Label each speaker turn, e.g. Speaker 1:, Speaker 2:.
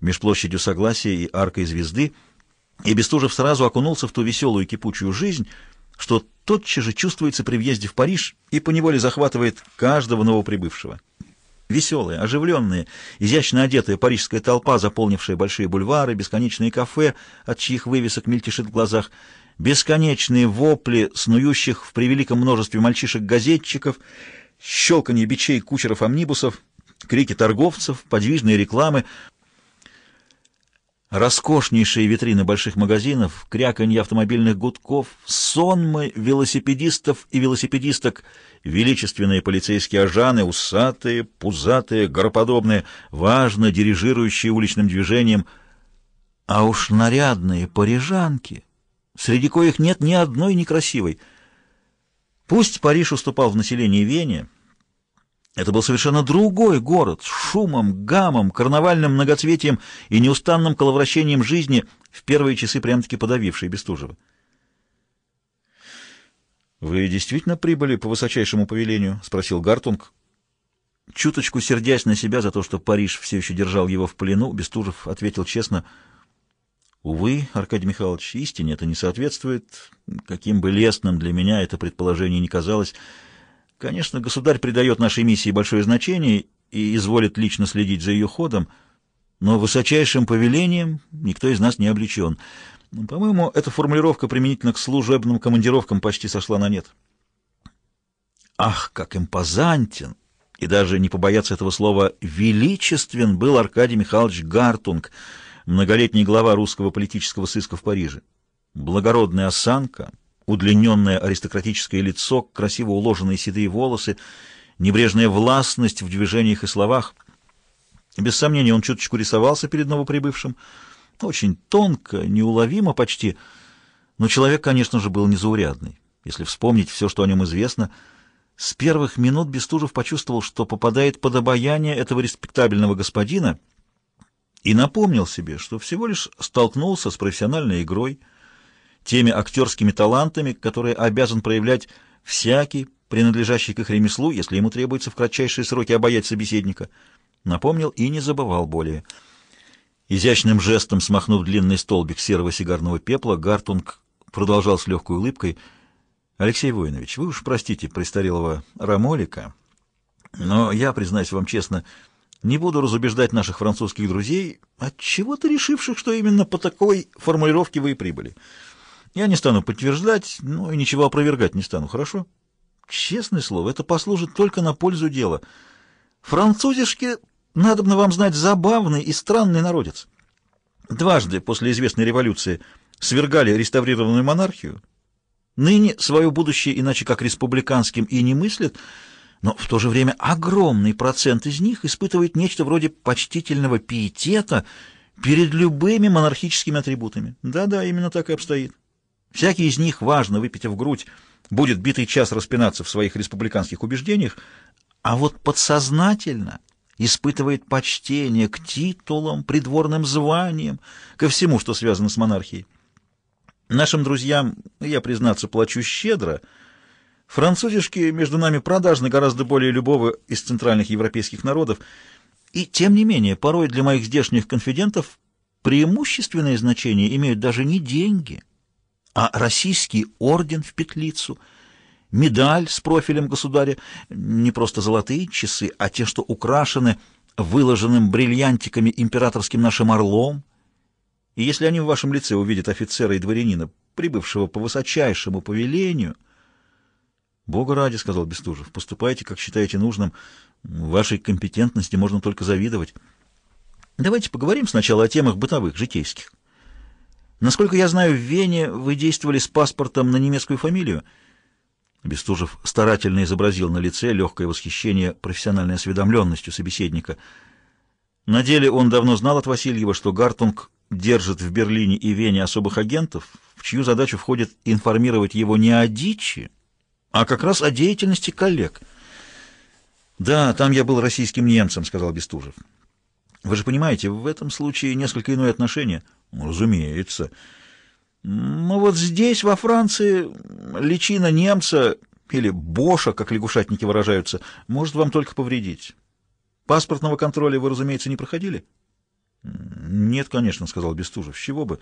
Speaker 1: меж площадью Согласия и Аркой Звезды, и Бестужев сразу окунулся в ту веселую кипучую жизнь, что тотчас же чувствуется при въезде в Париж и поневоле захватывает каждого новоприбывшего. Веселая, оживленная, изящно одетая парижская толпа, заполнившая большие бульвары, бесконечные кафе, от чьих вывесок мельтешит в глазах, бесконечные вопли снующих в превеликом множестве мальчишек-газетчиков, щелканье бичей кучеров-амнибусов, крики торговцев, подвижные рекламы, роскошнейшие витрины больших магазинов, кряканье автомобильных гудков, сонмы велосипедистов и велосипедисток, величественные полицейские ажаны, усатые, пузатые, гороподобные, важно дирижирующие уличным движением, а уж нарядные парижанки, среди коих нет ни одной некрасивой. Пусть Париж уступал в населении Вене, это был совершенно другой город с шумом, гамом, карнавальным многоцветием и неустанным коловращением жизни, в первые часы прям-таки подавившей Бестужева. «Вы действительно прибыли по высочайшему повелению?» — спросил Гартунг. Чуточку сердясь на себя за то, что Париж все еще держал его в плену, Бестужев ответил честно, «Увы, Аркадий Михайлович, истине это не соответствует. Каким бы лестным для меня это предположение ни казалось, — Конечно, государь придает нашей миссии большое значение и изволит лично следить за ее ходом, но высочайшим повелением никто из нас не облечен. По-моему, эта формулировка применительно к служебным командировкам почти сошла на нет. Ах, как импозантен! И даже не побояться этого слова «величествен» был Аркадий Михайлович Гартунг, многолетний глава русского политического сыска в Париже. Благородная осанка — удлиненное аристократическое лицо, красиво уложенные седые волосы, небрежная властность в движениях и словах. Без сомнения, он чуточку рисовался перед новоприбывшим, очень тонко, неуловимо почти, но человек, конечно же, был незаурядный. Если вспомнить все, что о нем известно, с первых минут Бестужев почувствовал, что попадает под обаяние этого респектабельного господина и напомнил себе, что всего лишь столкнулся с профессиональной игрой, теми актерскими талантами, которые обязан проявлять всякий, принадлежащий к их ремеслу, если ему требуется в кратчайшие сроки обаять собеседника. Напомнил и не забывал более. Изящным жестом смахнув длинный столбик серого сигарного пепла, Гартунг продолжал с легкой улыбкой. «Алексей Воинович, вы уж простите престарелого Рамолика, но я, признаюсь вам честно, не буду разубеждать наших французских друзей, от чего то решивших, что именно по такой формулировке вы и прибыли». Я не стану подтверждать, ну и ничего опровергать не стану, хорошо? Честное слово, это послужит только на пользу дела. Французишки, надо бы вам знать, забавный и странный народец. Дважды после известной революции свергали реставрированную монархию. Ныне свое будущее иначе как республиканским и не мыслят, но в то же время огромный процент из них испытывает нечто вроде почтительного пиетета перед любыми монархическими атрибутами. Да-да, именно так и обстоит. Всякий из них, важно выпитив грудь, будет битый час распинаться в своих республиканских убеждениях, а вот подсознательно испытывает почтение к титулам, придворным званиям, ко всему, что связано с монархией. Нашим друзьям, я, признаться, плачу щедро. Французишки между нами продажны гораздо более любого из центральных европейских народов, и, тем не менее, порой для моих здешних конфидентов преимущественное значение имеют даже не деньги — а российский орден в петлицу, медаль с профилем государя, не просто золотые часы, а те, что украшены выложенным бриллиантиками императорским нашим орлом. И если они в вашем лице увидят офицера и дворянина, прибывшего по высочайшему повелению... «Бога ради», — сказал Бестужев, — «поступайте, как считаете нужным. Вашей компетентности можно только завидовать. Давайте поговорим сначала о темах бытовых, житейских. Насколько я знаю, в Вене вы действовали с паспортом на немецкую фамилию. Бестужев старательно изобразил на лице легкое восхищение профессиональной осведомленностью собеседника. На деле он давно знал от Васильева, что Гартунг держит в Берлине и Вене особых агентов, в чью задачу входит информировать его не о дичи, а как раз о деятельности коллег. «Да, там я был российским немцем», — сказал Бестужев. «Вы же понимаете, в этом случае несколько иное отношение». Разумеется. Но вот здесь, во Франции, личина немца или боша, как лягушатники выражаются, может вам только повредить. Паспортного контроля вы, разумеется, не проходили? «Нет, конечно», — сказал Бестужев. «С чего бы?